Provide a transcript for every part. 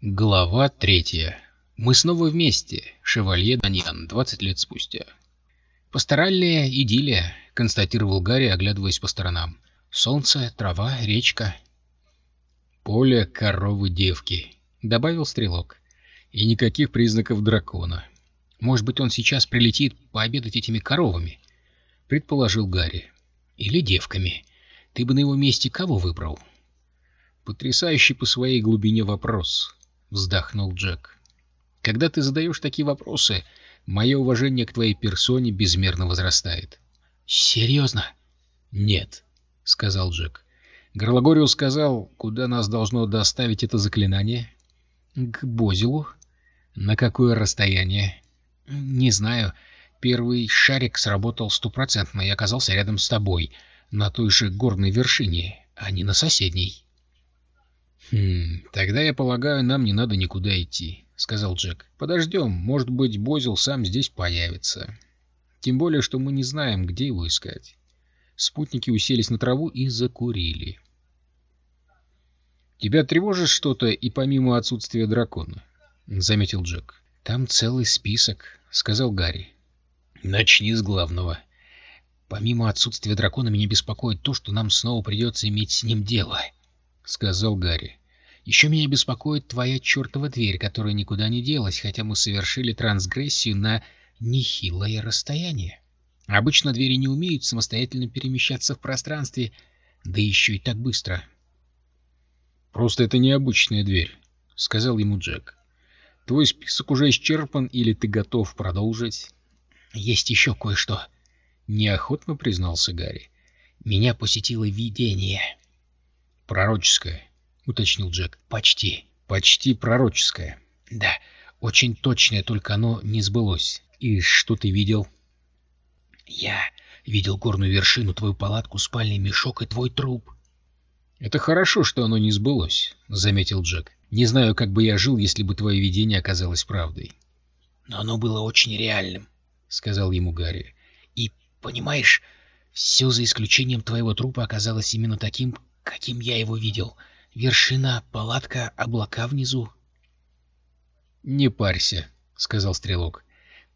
Глава третья. Мы снова вместе. Шевалье Даньян, 20 лет спустя. Пасторальная идиллия, констатировал Гарри, оглядываясь по сторонам. Солнце, трава, речка. Поле, коровы, девки, добавил стрелок. И никаких признаков дракона. Может быть, он сейчас прилетит пообедать этими коровами, предположил Гарри. Или девками. Ты бы на его месте кого выбрал? Потрясающий по своей глубине вопрос. — вздохнул Джек. «Когда ты задаешь такие вопросы, мое уважение к твоей персоне безмерно возрастает». «Серьезно?» «Нет», — сказал Джек. «Горлогориус сказал, куда нас должно доставить это заклинание?» «К Бозилу». «На какое расстояние?» «Не знаю. Первый шарик сработал стопроцентно и оказался рядом с тобой, на той же горной вершине, а не на соседней». «Хм, тогда, я полагаю, нам не надо никуда идти», — сказал Джек. «Подождем, может быть, Бозил сам здесь появится. Тем более, что мы не знаем, где его искать». Спутники уселись на траву и закурили. «Тебя тревожит что-то и помимо отсутствия дракона?» — заметил Джек. «Там целый список», — сказал Гарри. «Начни с главного. Помимо отсутствия дракона меня беспокоит то, что нам снова придется иметь с ним дело», — сказал Гарри. Еще меня беспокоит твоя чертова дверь, которая никуда не делась, хотя мы совершили трансгрессию на нехилое расстояние. Обычно двери не умеют самостоятельно перемещаться в пространстве, да еще и так быстро. — Просто это необычная дверь, — сказал ему Джек. — Твой список уже исчерпан, или ты готов продолжить? — Есть еще кое-что, — неохотно признался Гарри. — Меня посетило видение. — Пророческое уточнил Джек. «Почти. Почти пророческое. Да, очень точное, только оно не сбылось. И что ты видел?» «Я видел горную вершину, твою палатку, спальный мешок и твой труп». «Это хорошо, что оно не сбылось», — заметил Джек. «Не знаю, как бы я жил, если бы твое видение оказалось правдой». «Но оно было очень реальным», — сказал ему Гарри. «И, понимаешь, все за исключением твоего трупа оказалось именно таким, каким я его видел. Вершина, палатка, облака внизу. — Не парься, — сказал Стрелок.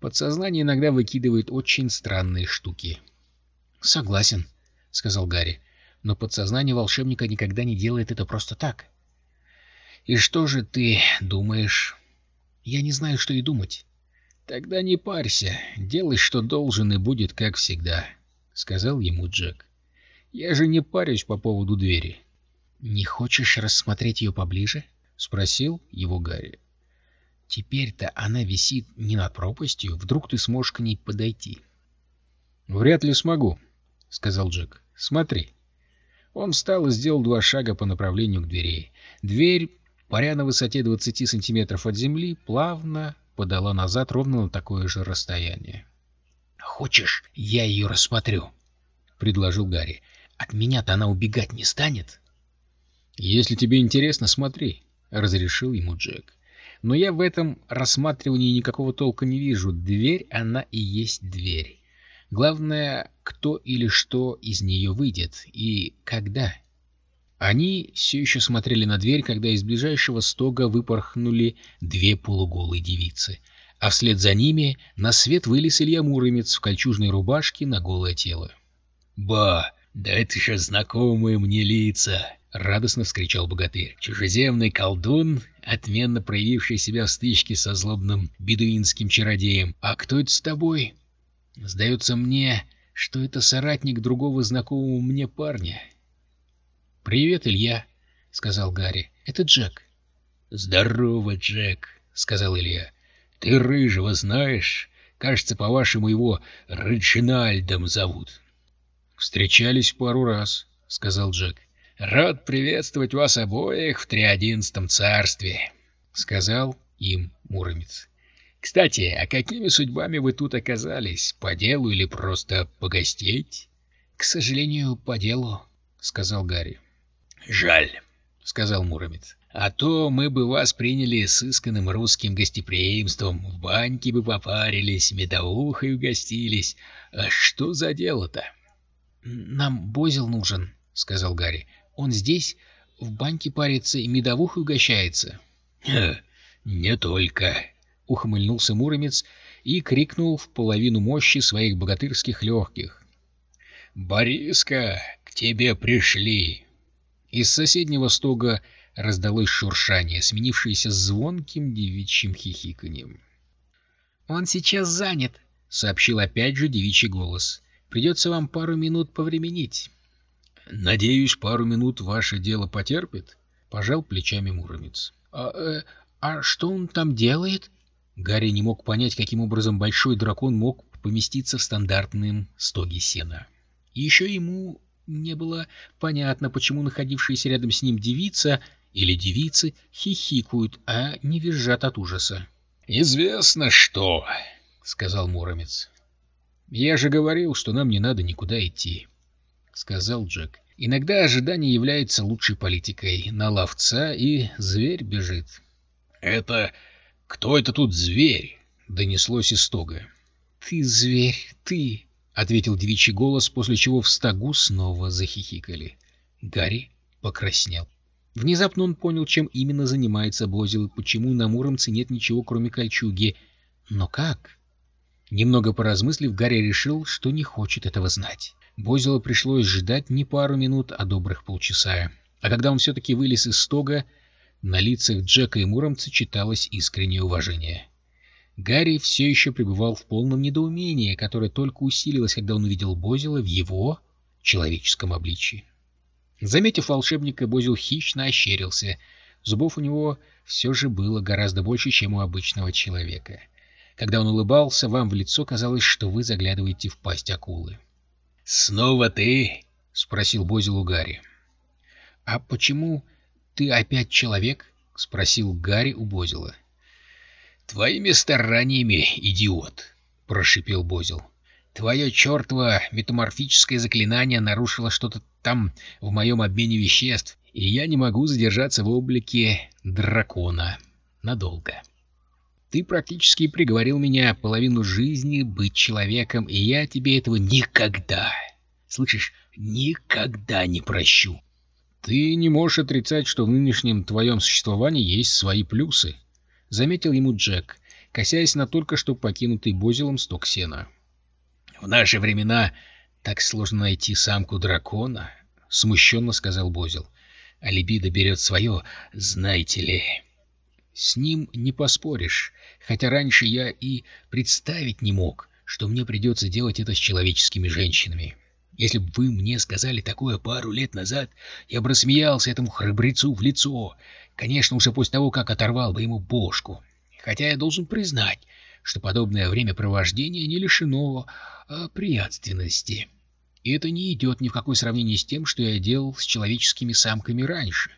Подсознание иногда выкидывает очень странные штуки. — Согласен, — сказал Гарри. — Но подсознание волшебника никогда не делает это просто так. — И что же ты думаешь? — Я не знаю, что и думать. — Тогда не парься, делай, что должен, и будет как всегда, — сказал ему Джек. — Я же не парюсь по поводу двери. — «Не хочешь рассмотреть ее поближе?» — спросил его Гарри. «Теперь-то она висит не над пропастью, вдруг ты сможешь к ней подойти». «Вряд ли смогу», — сказал Джек. «Смотри». Он встал и сделал два шага по направлению к двери. Дверь, паря на высоте 20 сантиметров от земли, плавно подала назад ровно на такое же расстояние. «Хочешь, я ее рассмотрю?» — предложил Гарри. «От меня-то она убегать не станет?» «Если тебе интересно, смотри», — разрешил ему Джек. «Но я в этом рассматривании никакого толка не вижу. Дверь, она и есть дверь. Главное, кто или что из нее выйдет и когда». Они все еще смотрели на дверь, когда из ближайшего стога выпорхнули две полуголые девицы, а вслед за ними на свет вылез Илья Муромец в кольчужной рубашке на голое тело. «Ба, да это же знакомые мне лица!» — радостно вскричал богатырь. «Чужеземный колдун, отменно проявивший себя в стычке со злобным бедуинским чародеем. А кто это с тобой?» «Сдается мне, что это соратник другого знакомого мне парня». «Привет, Илья», — сказал Гарри. «Это Джек». «Здорово, Джек», — сказал Илья. «Ты рыжего знаешь? Кажется, по-вашему его Реджинальдом зовут». «Встречались пару раз», — сказал Джек. «Рад приветствовать вас обоих в триодиннадцатом царстве», — сказал им Муромец. «Кстати, а какими судьбами вы тут оказались? По делу или просто погостеть?» «К сожалению, по делу», — сказал Гарри. «Жаль», — сказал Муромец. «А то мы бы вас приняли с исканным русским гостеприимством, в баньке бы попарились, медоухой угостились. А что за дело-то?» «Нам Бозил нужен», — сказал Гарри. Он здесь, в баньке парится и медовухой угощается. — Не только, — ухмыльнулся Муромец и крикнул в половину мощи своих богатырских легких. — Бориска, к тебе пришли! Из соседнего стога раздалось шуршание, сменившееся звонким девичьим хихиканьем. — Он сейчас занят, — сообщил опять же девичий голос. — Придется вам пару минут повременить. — Надеюсь, пару минут ваше дело потерпит? — пожал плечами Муромец. А, э, а что он там делает? Гарри не мог понять, каким образом большой дракон мог поместиться в стандартном стоге сена. Еще ему не было понятно, почему находившаяся рядом с ним девица или девицы хихикают, а не визжат от ужаса. — Известно что, — сказал Муромец. — Я же говорил, что нам не надо никуда идти, — сказал Джек. — Иногда ожидание является лучшей политикой. На ловца и зверь бежит. — Это... кто это тут зверь? — донеслось из стога. — Ты зверь, ты... — ответил девичий голос, после чего в стогу снова захихикали. Гарри покраснел. Внезапно он понял, чем именно занимается Бозил и почему на Муромце нет ничего, кроме кольчуги. Но как? Немного поразмыслив, Гарри решил, что не хочет этого знать. Бозилу пришлось ждать не пару минут, а добрых полчаса. А когда он все-таки вылез из стога, на лицах Джека и Муромца читалось искреннее уважение. Гарри все еще пребывал в полном недоумении, которое только усилилось, когда он увидел Бозила в его человеческом обличии. Заметив волшебника, Бозил хищно ощерился. Зубов у него все же было гораздо больше, чем у обычного человека. Когда он улыбался, вам в лицо казалось, что вы заглядываете в пасть акулы. — Снова ты? — спросил Бозил у Гарри. — А почему ты опять человек? — спросил Гарри у Бозила. — Твоими стараниями, идиот! — прошипел Бозил. — Твое чертово метаморфическое заклинание нарушило что-то там в моем обмене веществ, и я не могу задержаться в облике дракона надолго. — ты практически приговорил меня половину жизни быть человеком, и я тебе этого никогда, слышишь, никогда не прощу. Ты не можешь отрицать, что в нынешнем твоем существовании есть свои плюсы, — заметил ему Джек, косясь на только что покинутый Бозилом сток сена. — В наши времена так сложно найти самку дракона, — смущенно сказал Бозил. — А либидо берет свое, знаете ли... С ним не поспоришь, хотя раньше я и представить не мог, что мне придется делать это с человеческими женщинами. Если бы вы мне сказали такое пару лет назад, я бы рассмеялся этому храбрецу в лицо, конечно, уже после того, как оторвал бы ему бошку. Хотя я должен признать, что подобное времяпровождение не лишено а, приятственности. И это не идет ни в какое сравнение с тем, что я делал с человеческими самками раньше.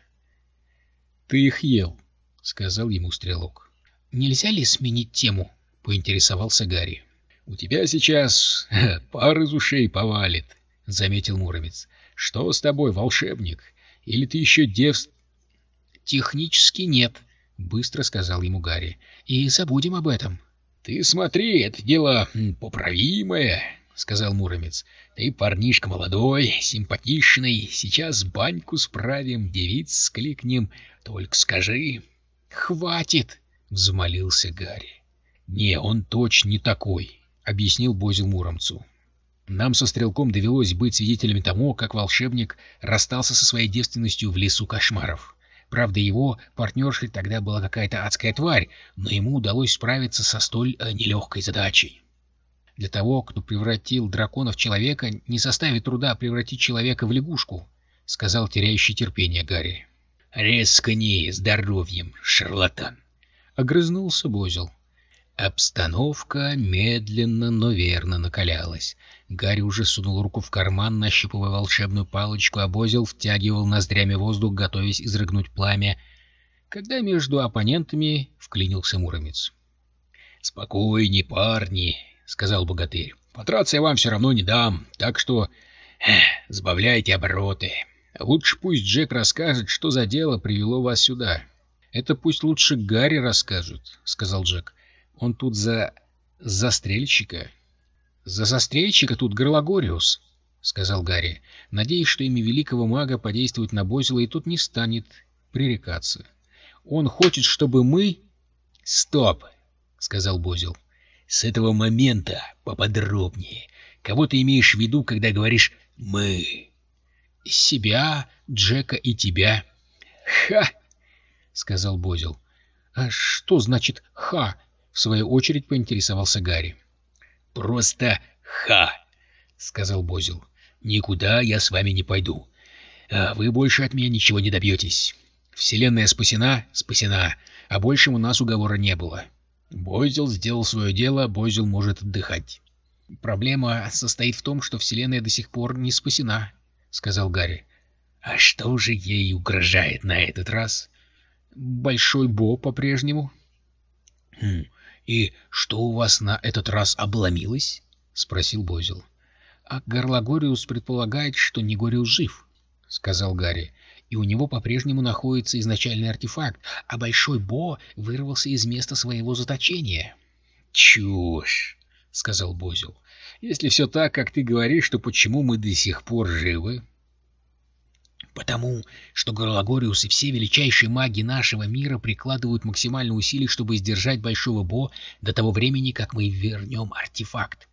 — Ты их ел, — сказал ему стрелок. — Нельзя ли сменить тему? — поинтересовался Гарри. — У тебя сейчас пар из ушей повалит, — заметил Муромец. — Что с тобой, волшебник? Или ты еще девств... — Технически нет, — быстро сказал ему Гарри. — И забудем об этом. — Ты смотри, это дело поправимое, — сказал Муромец. — Ты парнишка молодой, симпатичный, сейчас баньку справим, девиц скликнем, только скажи... «Хватит!» — взмолился Гарри. «Не, он точно не такой», — объяснил Бозил Муромцу. «Нам со Стрелком довелось быть свидетелями тому, как волшебник расстался со своей девственностью в лесу кошмаров. Правда, его партнершей тогда была какая-то адская тварь, но ему удалось справиться со столь э, нелегкой задачей. Для того, кто превратил дракона в человека, не составит труда превратить человека в лягушку», — сказал теряющий терпение Гарри. «Рискни здоровьем, шарлатан!» — огрызнулся Бозил. Обстановка медленно, но верно накалялась. Гарри уже сунул руку в карман, нащупывая волшебную палочку, а Бозил втягивал ноздрями воздух, готовясь изрыгнуть пламя, когда между оппонентами вклинился Муромец. — Спокойней, парни, — сказал богатырь. — Потраться я вам все равно не дам, так что эх, сбавляйте обороты. Лучше пусть Джек расскажет, что за дело привело вас сюда. — Это пусть лучше Гарри расскажет, — сказал Джек. — Он тут за... застрельщика. — За застрельщика тут Горлагориус, — сказал Гарри, надеясь, что имя великого мага подействует на Бозила, и тот не станет пререкаться. Он хочет, чтобы мы... — Стоп, — сказал Бозил. — С этого момента поподробнее. Кого ты имеешь в виду, когда говоришь «мы»? — Себя, Джека и тебя. — Ха! — сказал Бозил. — А что значит «ха»? — в свою очередь поинтересовался Гарри. — Просто «ха», — сказал Бозил. — Никуда я с вами не пойду. А вы больше от меня ничего не добьетесь. Вселенная спасена, спасена, а больше у нас уговора не было. Бойзел сделал свое дело, Бойзел может отдыхать. Проблема состоит в том, что Вселенная до сих пор не спасена, — сказал Гарри. А что же ей угрожает на этот раз? Большой Бо по-прежнему. Хм, и что у вас на этот раз обломилось? — спросил Бойзел. А Горлагориус предполагает, что Негориус жив, — сказал Гарри и у него по-прежнему находится изначальный артефакт, а Большой Бо вырвался из места своего заточения. — Чушь! — сказал Бозил. — Если все так, как ты говоришь, то почему мы до сих пор живы? — Потому что Горлагориус и все величайшие маги нашего мира прикладывают максимальные усилия, чтобы сдержать Большого Бо до того времени, как мы вернем артефакт.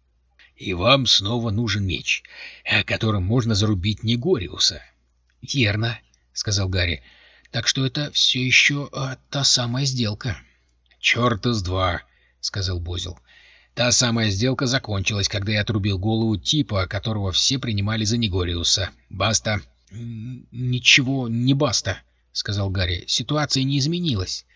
— И вам снова нужен меч, которым можно зарубить Негориуса. — «Верно», — сказал Гарри. «Так что это все еще а, та самая сделка». «Черт из два», — сказал Бозил. «Та самая сделка закончилась, когда я отрубил голову типа, которого все принимали за Негориуса. Баста». «Ничего не баста», — сказал Гарри. «Ситуация не изменилась».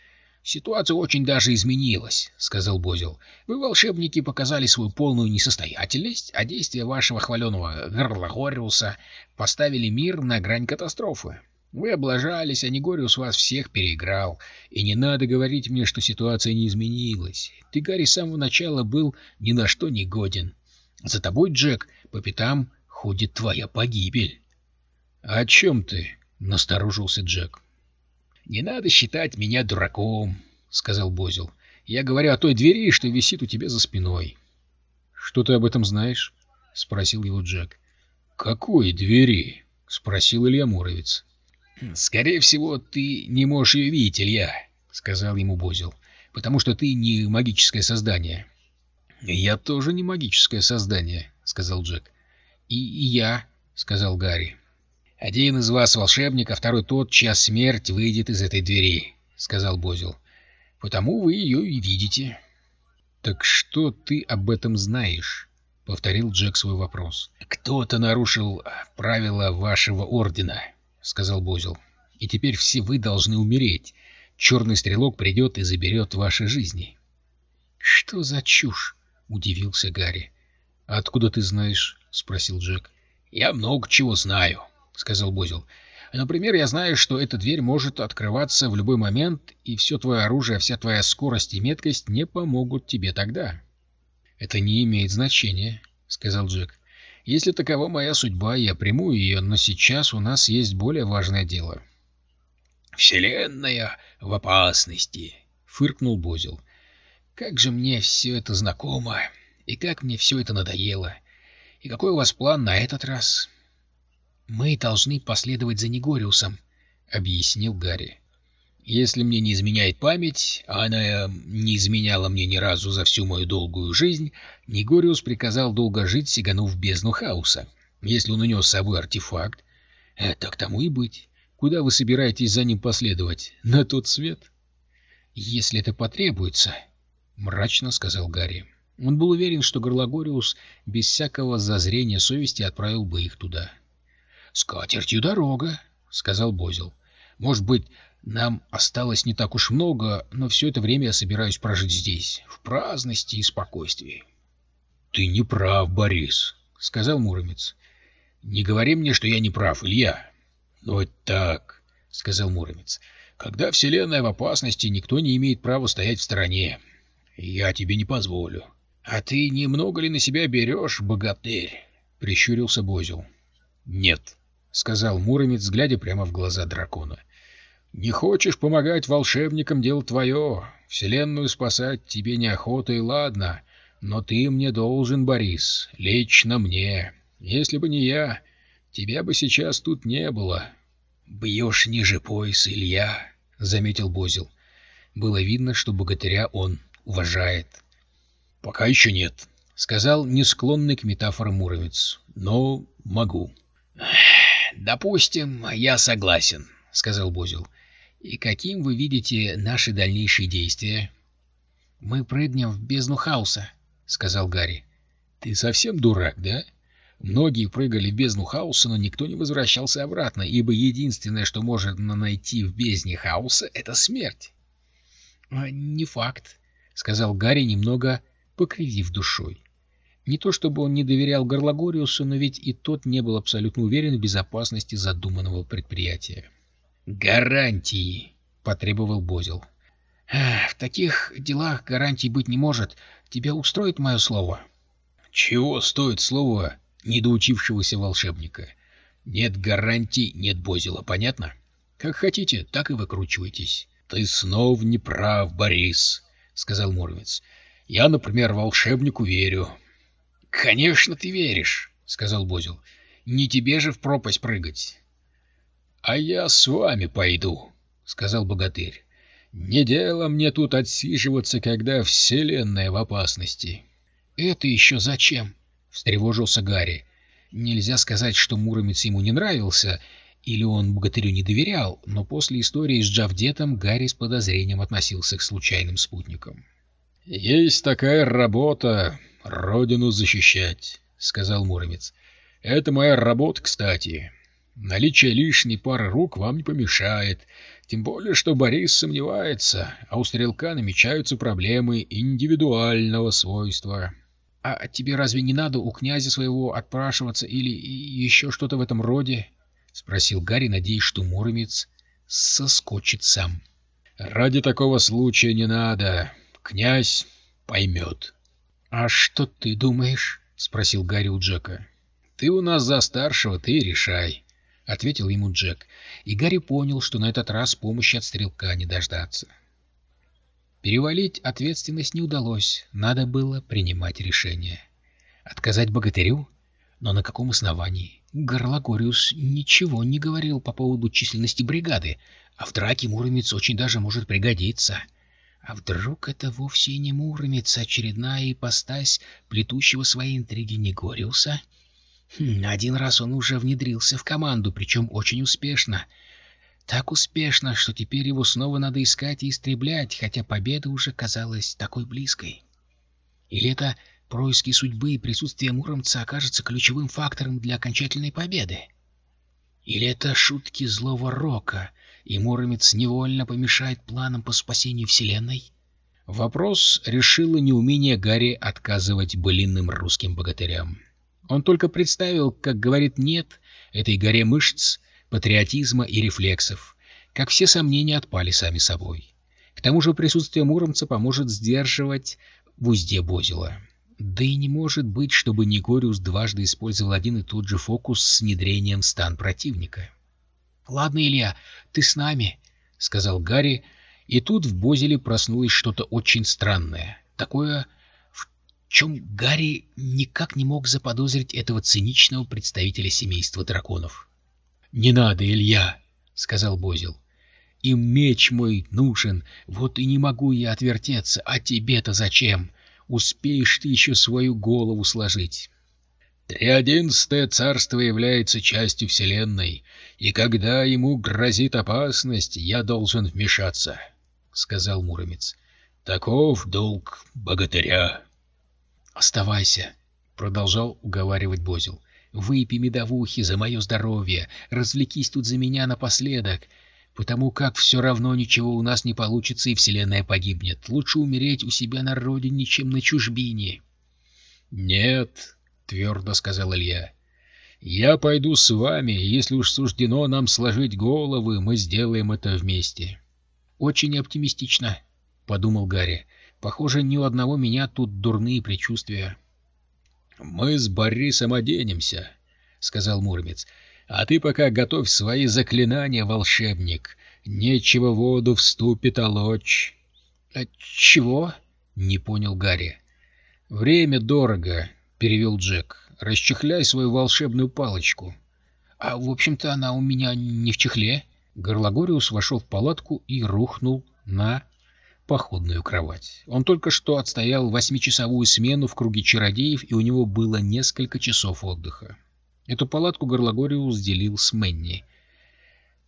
«Ситуация очень даже изменилась», — сказал Бозил. «Вы, волшебники, показали свою полную несостоятельность, а действия вашего хваленого Горлагориуса поставили мир на грань катастрофы. Вы облажались, а Негориус вас всех переиграл. И не надо говорить мне, что ситуация не изменилась. Ты, Гарри, с самого начала был ни на что не годен. За тобой, Джек, по пятам ходит твоя погибель». «О чем ты?» — насторожился Джек. «Не надо считать меня дураком», — сказал Бозил. «Я говорю о той двери, что висит у тебя за спиной». «Что ты об этом знаешь?» — спросил его Джек. «Какой двери?» — спросил Илья Муровец. «Скорее всего, ты не можешь ее видеть, Илья», — сказал ему Бозил, — «потому что ты не магическое создание». «Я тоже не магическое создание», — сказал Джек. «И, я», — сказал Гарри. «Один из вас волшебник, а второй тот, чья смерть выйдет из этой двери», — сказал Бозил. «Потому вы ее и видите». «Так что ты об этом знаешь?» — повторил Джек свой вопрос. «Кто-то нарушил правила вашего ордена», — сказал Бозил. «И теперь все вы должны умереть. Черный стрелок придет и заберет ваши жизни». «Что за чушь?» — удивился Гарри. «Откуда ты знаешь?» — спросил Джек. «Я много чего знаю», — сказал Бозил. «Например, я знаю, что эта дверь может открываться в любой момент, и все твое оружие, вся твоя скорость и меткость не помогут тебе тогда». «Это не имеет значения», — сказал Джек. «Если такова моя судьба, я приму ее, но сейчас у нас есть более важное дело». «Вселенная в опасности», — фыркнул Бозил. «Как же мне все это знакомо, и как мне все это надоело. И какой у вас план на этот раз?» «Мы должны последовать за Негориусом», — объяснил Гарри. «Если мне не изменяет память, а она не изменяла мне ни разу за всю мою долгую жизнь, Негориус приказал долго жить, сиганув в бездну хаоса. Если он унес с собой артефакт, э, так тому и быть. Куда вы собираетесь за ним последовать? На тот свет?» «Если это потребуется», — мрачно сказал Гарри. Он был уверен, что Горлагориус без всякого зазрения совести отправил бы их туда. — С катертью дорога, — сказал Бозил. — Может быть, нам осталось не так уж много, но все это время я собираюсь прожить здесь, в праздности и спокойствии. — Ты не прав, Борис, — сказал Муромец. — Не говори мне, что я не прав, Илья. — Ну, это так, — сказал Муромец. — Когда Вселенная в опасности, никто не имеет права стоять в стороне. Я тебе не позволю. — А ты немного ли на себя берешь, богатырь? — прищурился Бозил. — Нет, — сказал Муромец, глядя прямо в глаза дракона. — Не хочешь помогать волшебникам, дело твое. Вселенную спасать тебе неохота и ладно, но ты мне должен, Борис, лично мне. Если бы не я, тебя бы сейчас тут не было. — Бьешь ниже пояса, Илья, —— заметил Бозил. Было видно, что богатыря он уважает. — Пока еще нет, — сказал не склонный к метафорам Муромец. — Но могу. — Допустим, я согласен, — сказал Бозил. — И каким вы видите наши дальнейшие действия? — Мы прыгнем в бездну хаоса, — сказал Гарри. — Ты совсем дурак, да? Многие прыгали в бездну хаоса, но никто не возвращался обратно, ибо единственное, что можно найти в бездне хаоса, — это смерть. — Не факт, — сказал Гарри, немного покривив душой. Не то чтобы он не доверял Горлагориусу, но ведь и тот не был абсолютно уверен в безопасности задуманного предприятия. «Гарантии!» — потребовал Бозил. «В таких делах гарантий быть не может. Тебя устроит мое слово?» «Чего стоит слово недоучившегося волшебника? Нет гарантий, нет Бозила, понятно? Как хотите, так и выкручивайтесь». «Ты снова не прав, Борис», — сказал Муромец. «Я, например, волшебнику верю». «Конечно ты веришь», — сказал Бозил. «Не тебе же в пропасть прыгать». «А я с вами пойду», — сказал богатырь. «Не дело мне тут отсиживаться, когда вселенная в опасности». «Это еще зачем?» — встревожился Гарри. Нельзя сказать, что Муромец ему не нравился, или он богатырю не доверял, но после истории с Джавдетом Гарри с подозрением относился к случайным спутникам. «Есть такая работа — родину защищать», — сказал Муромец. «Это моя работа, кстати. Наличие лишней пары рук вам не помешает, тем более, что Борис сомневается, а у стрелка намечаются проблемы индивидуального свойства. — А тебе разве не надо у князя своего отпрашиваться или еще что-то в этом роде? — спросил Гарри, надеясь, что Муромец соскочит сам. — Ради такого случая не надо. Князь поймет. — А что ты думаешь? — спросил Гарри у Джека. — Ты у нас за старшего, ты решай. —— ответил ему Джек, и Гарри понял, что на этот раз помощи от стрелка не дождаться. Перевалить ответственность не удалось, надо было принимать решение. Отказать богатырю? Но на каком основании? Горлагориус ничего не говорил по поводу численности бригады, а в драке Муромец очень даже может пригодиться. А вдруг это вовсе не Муромец, а очередная ипостась плетущего свои интриги Негориуса? — один раз он уже внедрился в команду, причем очень успешно. Так успешно, что теперь его снова надо искать и истреблять, хотя победа уже казалась такой близкой. Или это происки судьбы и присутствие Муромца окажется ключевым фактором для окончательной победы? Или это шутки злого рока, и Муромец невольно помешает планам по спасению Вселенной? Вопрос решило неумение Гарри отказывать былинным русским богатырям. Он только представил, как говорит «нет» этой горе мышц, патриотизма и рефлексов, как все сомнения отпали сами собой. К тому же присутствие Муромца поможет сдерживать в узде Бозила. Да и не может быть, чтобы Негориус дважды использовал один и тот же фокус с внедрением в стан противника. — Ладно, Илья, ты с нами, — сказал Гарри, и тут в Бозиле проснулось что-то очень странное, такое чем Гарри никак не мог заподозрить этого циничного представителя семейства драконов. — Не надо, Илья, — сказал Бозил. — Им меч мой нужен, вот и не могу я отвертеться, а тебе-то зачем? Успеешь ты еще свою голову сложить. Триодиннадцатое царство является частью Вселенной, и когда ему грозит опасность, я должен вмешаться, — сказал Муромец. — Таков долг богатыря. «Оставайся», — продолжал уговаривать Бозил. «Выпей медовухи за мое здоровье, развлекись тут за меня напоследок, потому как все равно ничего у нас не получится и Вселенная погибнет. Лучше умереть у себя на родине, чем на чужбине». «Нет», — твердо сказал Илья. «Я пойду с вами, если уж суждено нам сложить головы, мы сделаем это вместе». «Очень оптимистично», — подумал Гарри. Похоже, ни у одного меня тут дурные предчувствия. — Мы с Борисом оденемся, — сказал Муромец. — А ты пока готовь свои заклинания, волшебник. Нечего воду вступит олочь. А — Чего? — не понял Гарри. — Время дорого, — перевел Джек. — Расчехляй свою волшебную палочку. — А, в общем-то, она у меня не в чехле, — Горлогориус вошел в палатку и рухнул на походную кровать. Он только что отстоял восьмичасовую смену в круге чародеев, и у него было несколько часов отдыха. Эту палатку Горлогориус делил с Мэнни.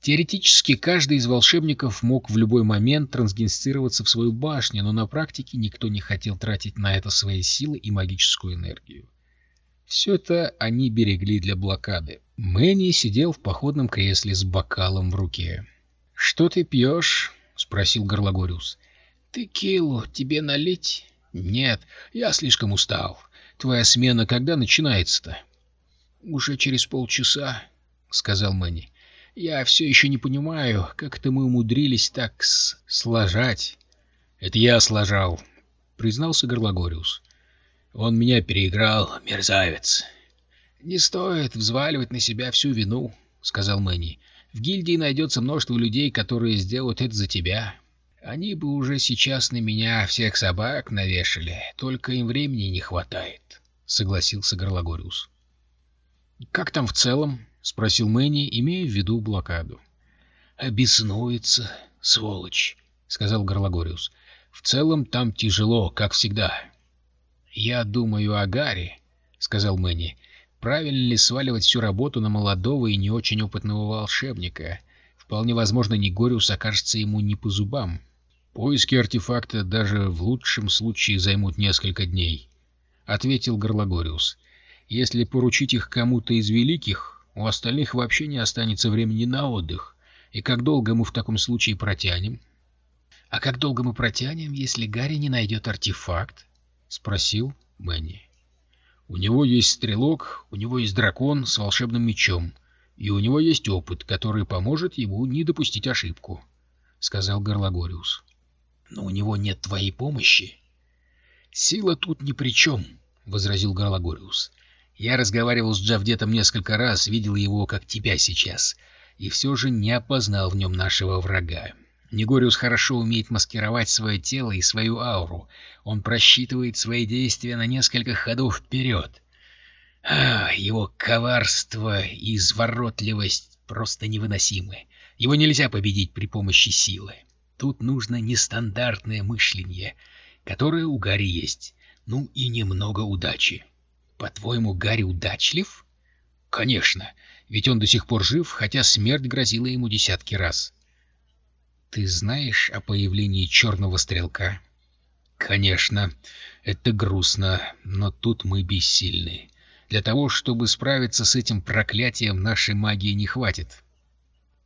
Теоретически каждый из волшебников мог в любой момент трансгенсцироваться в свою башню, но на практике никто не хотел тратить на это свои силы и магическую энергию. Все это они берегли для блокады. Мэнни сидел в походном кресле с бокалом в руке. — Что ты пьешь? — спросил Горлагориус. — Текилу тебе налить? — Нет, я слишком устал. Твоя смена когда начинается-то? — Уже через полчаса, — сказал Мэнни. — Я все еще не понимаю, как это мы умудрились так сложать. — Это я сложал, — признался Горлагориус. Он меня переиграл, мерзавец. — Не стоит взваливать на себя всю вину, — сказал Мэнни. — В гильдии найдется множество людей, которые сделают это за тебя. Они бы уже сейчас на меня всех собак навешали, только им времени не хватает, — согласился Горлагориус. — Как там в целом? — спросил Мэнни, имея в виду блокаду. — Обеснуется, сволочь, — сказал Горлагориус. — В целом там тяжело, как всегда. «Я думаю о Гарри», — сказал Мэнни. «Правильно ли сваливать всю работу на молодого и не очень опытного волшебника? Вполне возможно, Негориус окажется ему не по зубам. Поиски артефакта даже в лучшем случае займут несколько дней», — ответил Горлагориус. «Если поручить их кому-то из великих, у остальных вообще не останется времени на отдых. И как долго мы в таком случае протянем?» «А как долго мы протянем, если Гарри не найдет артефакт?» — спросил Мэнни. «У него есть стрелок, у него есть дракон с волшебным мечом, и у него есть опыт, который поможет ему не допустить ошибку», — сказал Горлагориус. «Но у него нет твоей помощи». «Сила тут ни при чем», — возразил Горлагориус. «Я разговаривал с Джавдетом несколько раз, видел его, как тебя сейчас, и все же не опознал в нем нашего врага. Негориус хорошо умеет маскировать свое тело и свою ауру. Он просчитывает свои действия на несколько ходов вперед. А, его коварство и изворотливость просто невыносимы. Его нельзя победить при помощи силы. Тут нужно нестандартное мышление, которое у Гарри есть. Ну и немного удачи. По-твоему, Гарри удачлив? Конечно, ведь он до сих пор жив, хотя смерть грозила ему десятки раз. Ты знаешь о появлении черного стрелка? Конечно, это грустно, но тут мы бессильны. Для того, чтобы справиться с этим проклятием, нашей магии не хватит.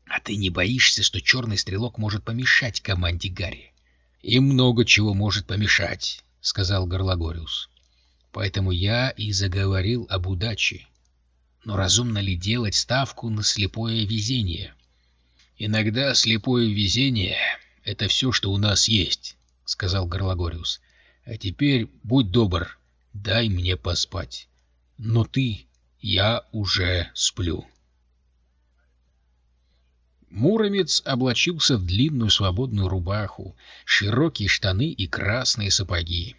А ты не боишься, что черный стрелок может помешать команде Гарри? И много чего может помешать, сказал Горлагориус. Поэтому я и заговорил об удаче. Но разумно ли делать ставку на слепое везение? — «Иногда слепое везение — это все, что у нас есть», — сказал Горлагориус. «А теперь, будь добр, дай мне поспать. Но ты, я уже сплю». Муромец облачился в длинную свободную рубаху, широкие штаны и красные сапоги.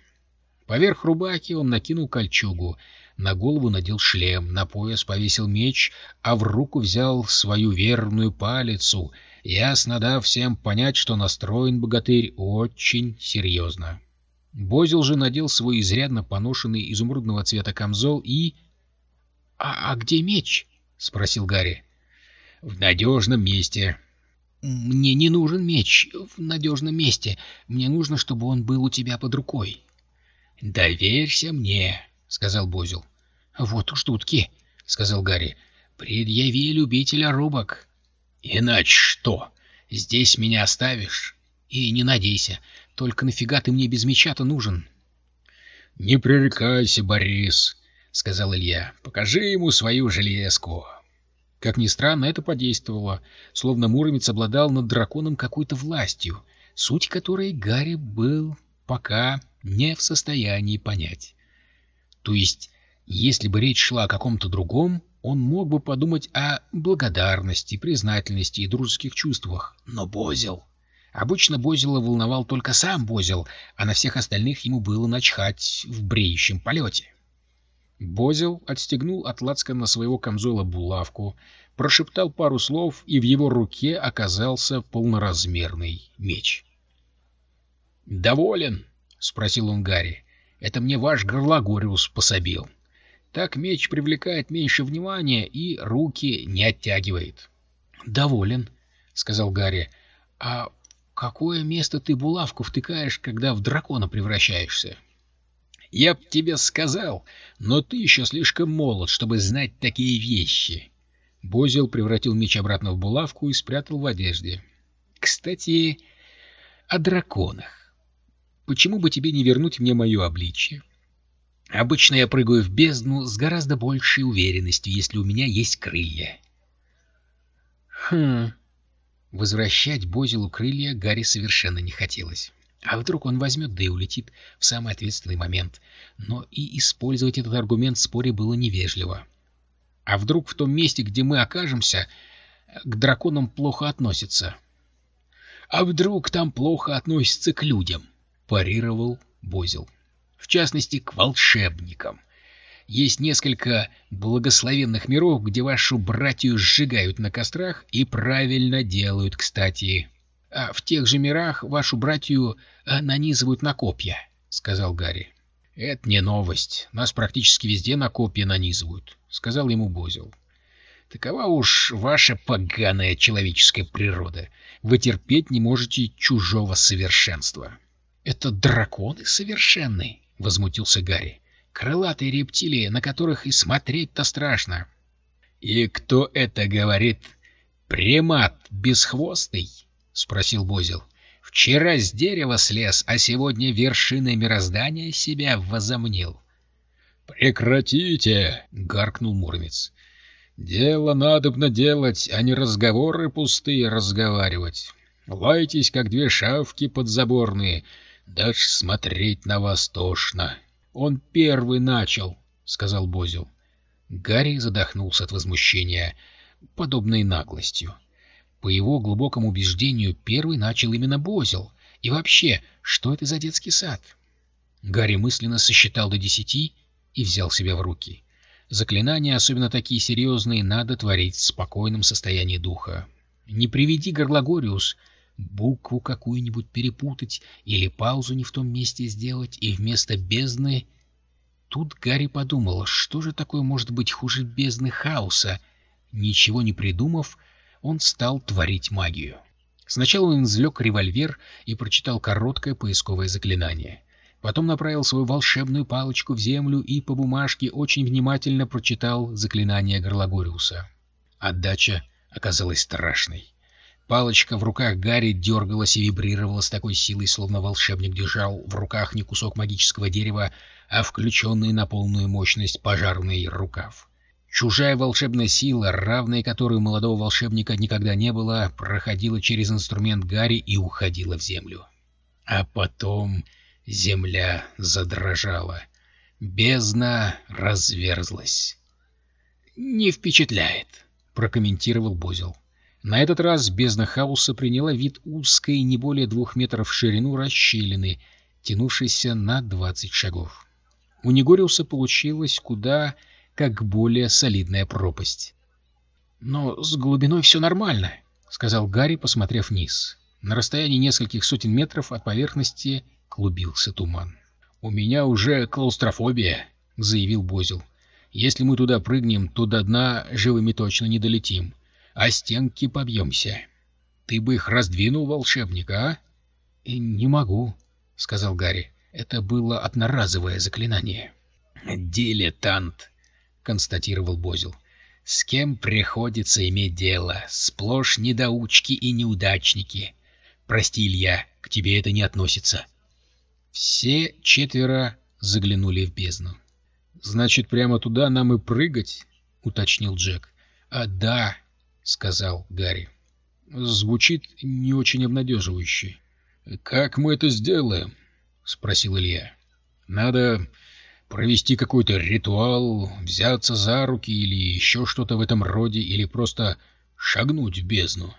Поверх рубахи он накинул кольчугу, на голову надел шлем, на пояс повесил меч, а в руку взял свою верную палицу, ясно дав всем понять, что настроен богатырь очень серьезно. Бозил же надел свой изрядно поношенный изумрудного цвета камзол и... — А, а где меч? — спросил Гарри. — В надежном месте. — Мне не нужен меч в надежном месте. Мне нужно, чтобы он был у тебя под рукой. — Доверься мне, — сказал Бозил. — Вот уж тутки, — сказал Гарри. — Предъяви любителя рубок. — Иначе что? Здесь меня оставишь? И не надейся. Только нафига ты мне без меча-то нужен? — Не пререкайся, Борис, — сказал Илья. — Покажи ему свою железку. Как ни странно, это подействовало, словно Муромец обладал над драконом какой-то властью, суть которой Гарри был пока не в состоянии понять. То есть, если бы речь шла о каком-то другом, он мог бы подумать о благодарности, признательности и дружеских чувствах. Но Бозел... Обычно Бозела волновал только сам Бозел, а на всех остальных ему было начхать в бреющем полете. Бозел отстегнул от лацкана своего камзола булавку, прошептал пару слов, и в его руке оказался полноразмерный меч. «Доволен?» — спросил он Гарри. «Это мне ваш Горлагориус пособил. Так меч привлекает меньше внимания и руки не оттягивает». «Доволен», — сказал Гарри. «А какое место ты булавку втыкаешь, когда в дракона превращаешься?» «Я б тебе сказал, но ты еще слишком молод, чтобы знать такие вещи». Бозил превратил меч обратно в булавку и спрятал в одежде. «Кстати, о драконах. Почему бы тебе не вернуть мне мое обличье? Обычно я прыгаю в бездну с гораздо большей уверенностью, если у меня есть крылья». «Хм...» Возвращать Бозилу крылья Гарри совершенно не хотелось. А вдруг он возьмет, да и улетит в самый ответственный момент. Но и использовать этот аргумент в споре было невежливо. А вдруг в том месте, где мы окажемся, к драконам плохо относятся? — А вдруг там плохо относятся к людям? — парировал Бозил. — В частности, к волшебникам. Есть несколько благословенных миров, где вашу братью сжигают на кострах и правильно делают, кстати. А в тех же мирах вашу братью а, нанизывают на копья, — сказал Гарри. — Это не новость. Нас практически везде на копья нанизывают, — сказал ему Бозил. — Такова уж ваша поганая человеческая природа. Вы терпеть не можете чужого совершенства. — Это драконы совершенные, — возмутился Гарри. — Крылатые рептилии, на которых и смотреть-то страшно. — И кто это говорит? Примат бесхвостый? — спросил Бозил. — Вчера с дерева слез, а сегодня вершиной мироздания себя возомнил. — Прекратите! — гаркнул Муромец. — Дело надобно делать, а не разговоры пустые разговаривать. Лайтесь, как две шавки подзаборные, даже смотреть на вас тошно. — Он первый начал, — сказал Бозил. Гарри задохнулся от возмущения подобной наглостью. По его глубокому убеждению, первый начал именно Бозел. И вообще, что это за детский сад? Гарри мысленно сосчитал до десяти и взял себя в руки. Заклинания, особенно такие серьезные, надо творить в спокойном состоянии духа. Не приведи Горлагориус букву какую-нибудь перепутать или паузу не в том месте сделать, и вместо бездны... Тут Гарри подумал, что же такое может быть хуже бездны хаоса? Ничего не придумав, он стал творить магию. Сначала он извлек револьвер и прочитал короткое поисковое заклинание. Потом направил свою волшебную палочку в землю и по бумажке очень внимательно прочитал заклинание Горлагориуса. Отдача оказалась страшной. Палочка в руках Гарри дергалась и вибрировала с такой силой, словно волшебник держал в руках не кусок магического дерева, а включенный на полную мощность пожарный рукав. Чужая волшебная сила, равной которой у молодого волшебника никогда не было, проходила через инструмент Гарри и уходила в землю. А потом земля задрожала. Бездна разверзлась. «Не впечатляет», — прокомментировал Бозел. На этот раз бездна хаоса приняла вид узкой, не более двух метров в ширину расщелины, тянувшейся на двадцать шагов. У Негориуса получилось куда как более солидная пропасть. «Но с глубиной все нормально», — сказал Гарри, посмотрев вниз. На расстоянии нескольких сотен метров от поверхности клубился туман. «У меня уже клаустрофобия», — заявил Бозил. «Если мы туда прыгнем, то до дна живыми точно не долетим, а стенки побьемся. Ты бы их раздвинул, волшебник, а?» «Не могу», — сказал Гарри. «Это было одноразовое заклинание». «Дилетант», констатировал Бозил. «С кем приходится иметь дело? Сплошь недоучки и неудачники. Прости, Илья, к тебе это не относится». Все четверо заглянули в бездну. «Значит, прямо туда нам и прыгать?» — уточнил Джек. «А да», — сказал Гарри. «Звучит не очень обнадеживающе». «Как мы это сделаем?» — спросил Илья. «Надо провести какой-то ритуал, взяться за руки или еще что-то в этом роде, или просто шагнуть в бездну.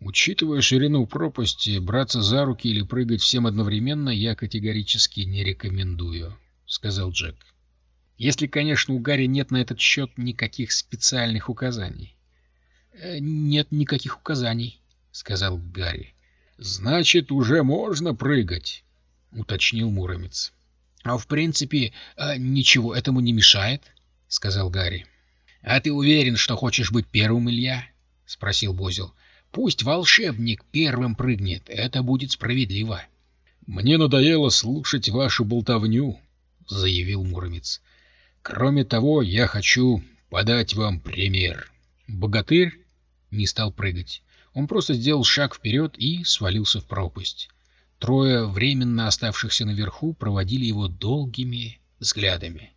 Учитывая ширину пропасти, браться за руки или прыгать всем одновременно я категорически не рекомендую, — сказал Джек. Если, конечно, у Гарри нет на этот счет никаких специальных указаний. «Э, «Нет никаких указаний», — сказал Гарри. «Значит, уже можно прыгать», — уточнил Муромец. «А в принципе, э, ничего этому не мешает», — сказал Гарри. «А ты уверен, что хочешь быть первым, Илья?» — спросил Бозил. «Пусть волшебник первым прыгнет, это будет справедливо». «Мне надоело слушать вашу болтовню», — заявил Муромец. Кроме того, я хочу подать вам пример. Богатырь не стал прыгать. Он просто сделал шаг вперед и свалился в пропасть. Трое временно оставшихся наверху проводили его долгими взглядами.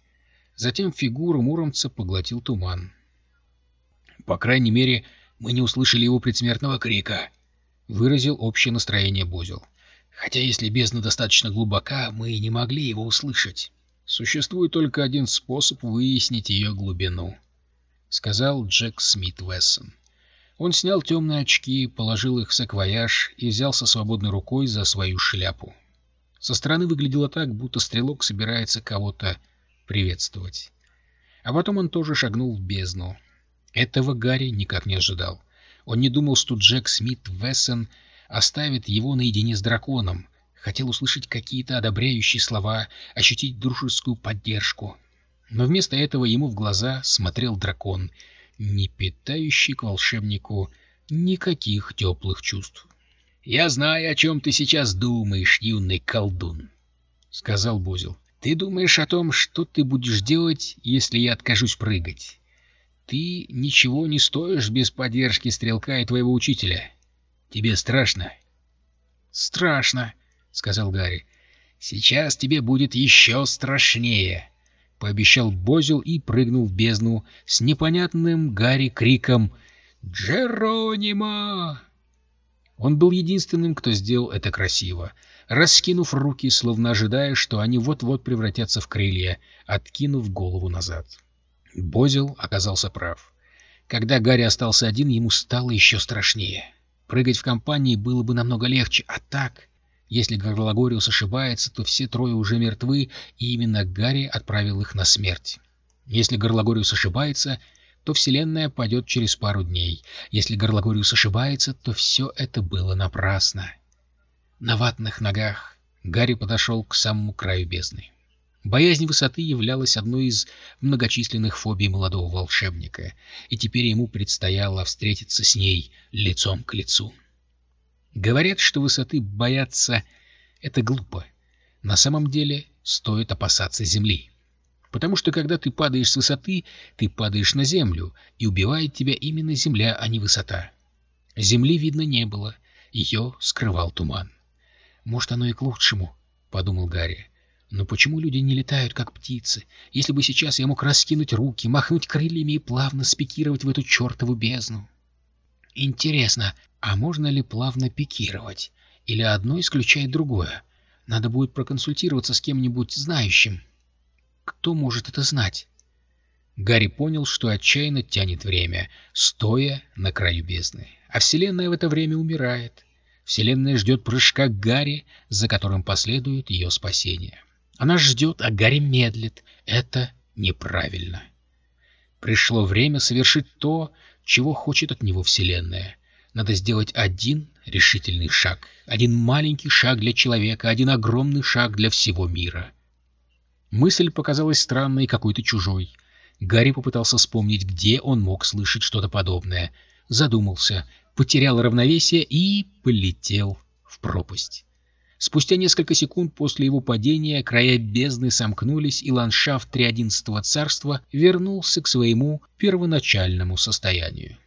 Затем фигуру Муромца поглотил туман. «По крайней мере, мы не услышали его предсмертного крика», — выразил общее настроение Бозил. «Хотя если бездна достаточно глубока, мы и не могли его услышать». Существует только один способ выяснить ее глубину, — сказал Джек Смит Вессон. Он снял темные очки, положил их в саквояж и взялся свободной рукой за свою шляпу. Со стороны выглядело так, будто стрелок собирается кого-то приветствовать. А потом он тоже шагнул в бездну. Этого Гарри никак не ожидал. Он не думал, что Джек Смит Вессон оставит его наедине с драконом, хотел услышать какие-то одобряющие слова, ощутить дружескую поддержку. Но вместо этого ему в глаза смотрел дракон, не питающий к волшебнику никаких теплых чувств. — Я знаю, о чем ты сейчас думаешь, юный колдун, — сказал Бузил. — Ты думаешь о том, что ты будешь делать, если я откажусь прыгать. Ты ничего не стоишь без поддержки стрелка и твоего учителя. Тебе страшно? — Страшно, — сказал Гарри. — Сейчас тебе будет еще страшнее, — пообещал Бозил и прыгнул в бездну с непонятным Гарри криком «Джеронимо!». Он был единственным, кто сделал это красиво, раскинув руки, словно ожидая, что они вот-вот превратятся в крылья, откинув голову назад. Бозил оказался прав. Когда Гарри остался один, ему стало еще страшнее. Прыгать в компании было бы намного легче, а так... Если Горлагориус ошибается, то все трое уже мертвы, и именно Гарри отправил их на смерть. Если Горлагориус ошибается, то Вселенная падет через пару дней. Если Горлагориус ошибается, то все это было напрасно. На ватных ногах Гарри подошел к самому краю бездны. Боязнь высоты являлась одной из многочисленных фобий молодого волшебника, и теперь ему предстояло встретиться с ней лицом к лицу. Говорят, что высоты бояться — это глупо. На самом деле стоит опасаться земли. Потому что когда ты падаешь с высоты, ты падаешь на землю, и убивает тебя именно земля, а не высота. Земли видно не было, ее скрывал туман. «Может, оно и к лучшему», — подумал Гарри. «Но почему люди не летают, как птицы? Если бы сейчас я мог раскинуть руки, махнуть крыльями и плавно спикировать в эту чертову бездну?» Интересно, а можно ли плавно пикировать? Или одно исключает другое? Надо будет проконсультироваться с кем-нибудь знающим. Кто может это знать? Гарри понял, что отчаянно тянет время, стоя на краю бездны. А Вселенная в это время умирает. Вселенная ждет прыжка Гарри, за которым последует ее спасение. Она ждет, а Гарри медлит. Это неправильно. Пришло время совершить то, чего хочет от него Вселенная. Надо сделать один решительный шаг. Один маленький шаг для человека, один огромный шаг для всего мира. Мысль показалась странной и какой-то чужой. Гарри попытался вспомнить, где он мог слышать что-то подобное. Задумался, потерял равновесие и полетел в пропасть. Спустя несколько секунд после его падения края бездны сомкнулись, и ландшафт Триодиннадцатого царства вернулся к своему первоначальному состоянию.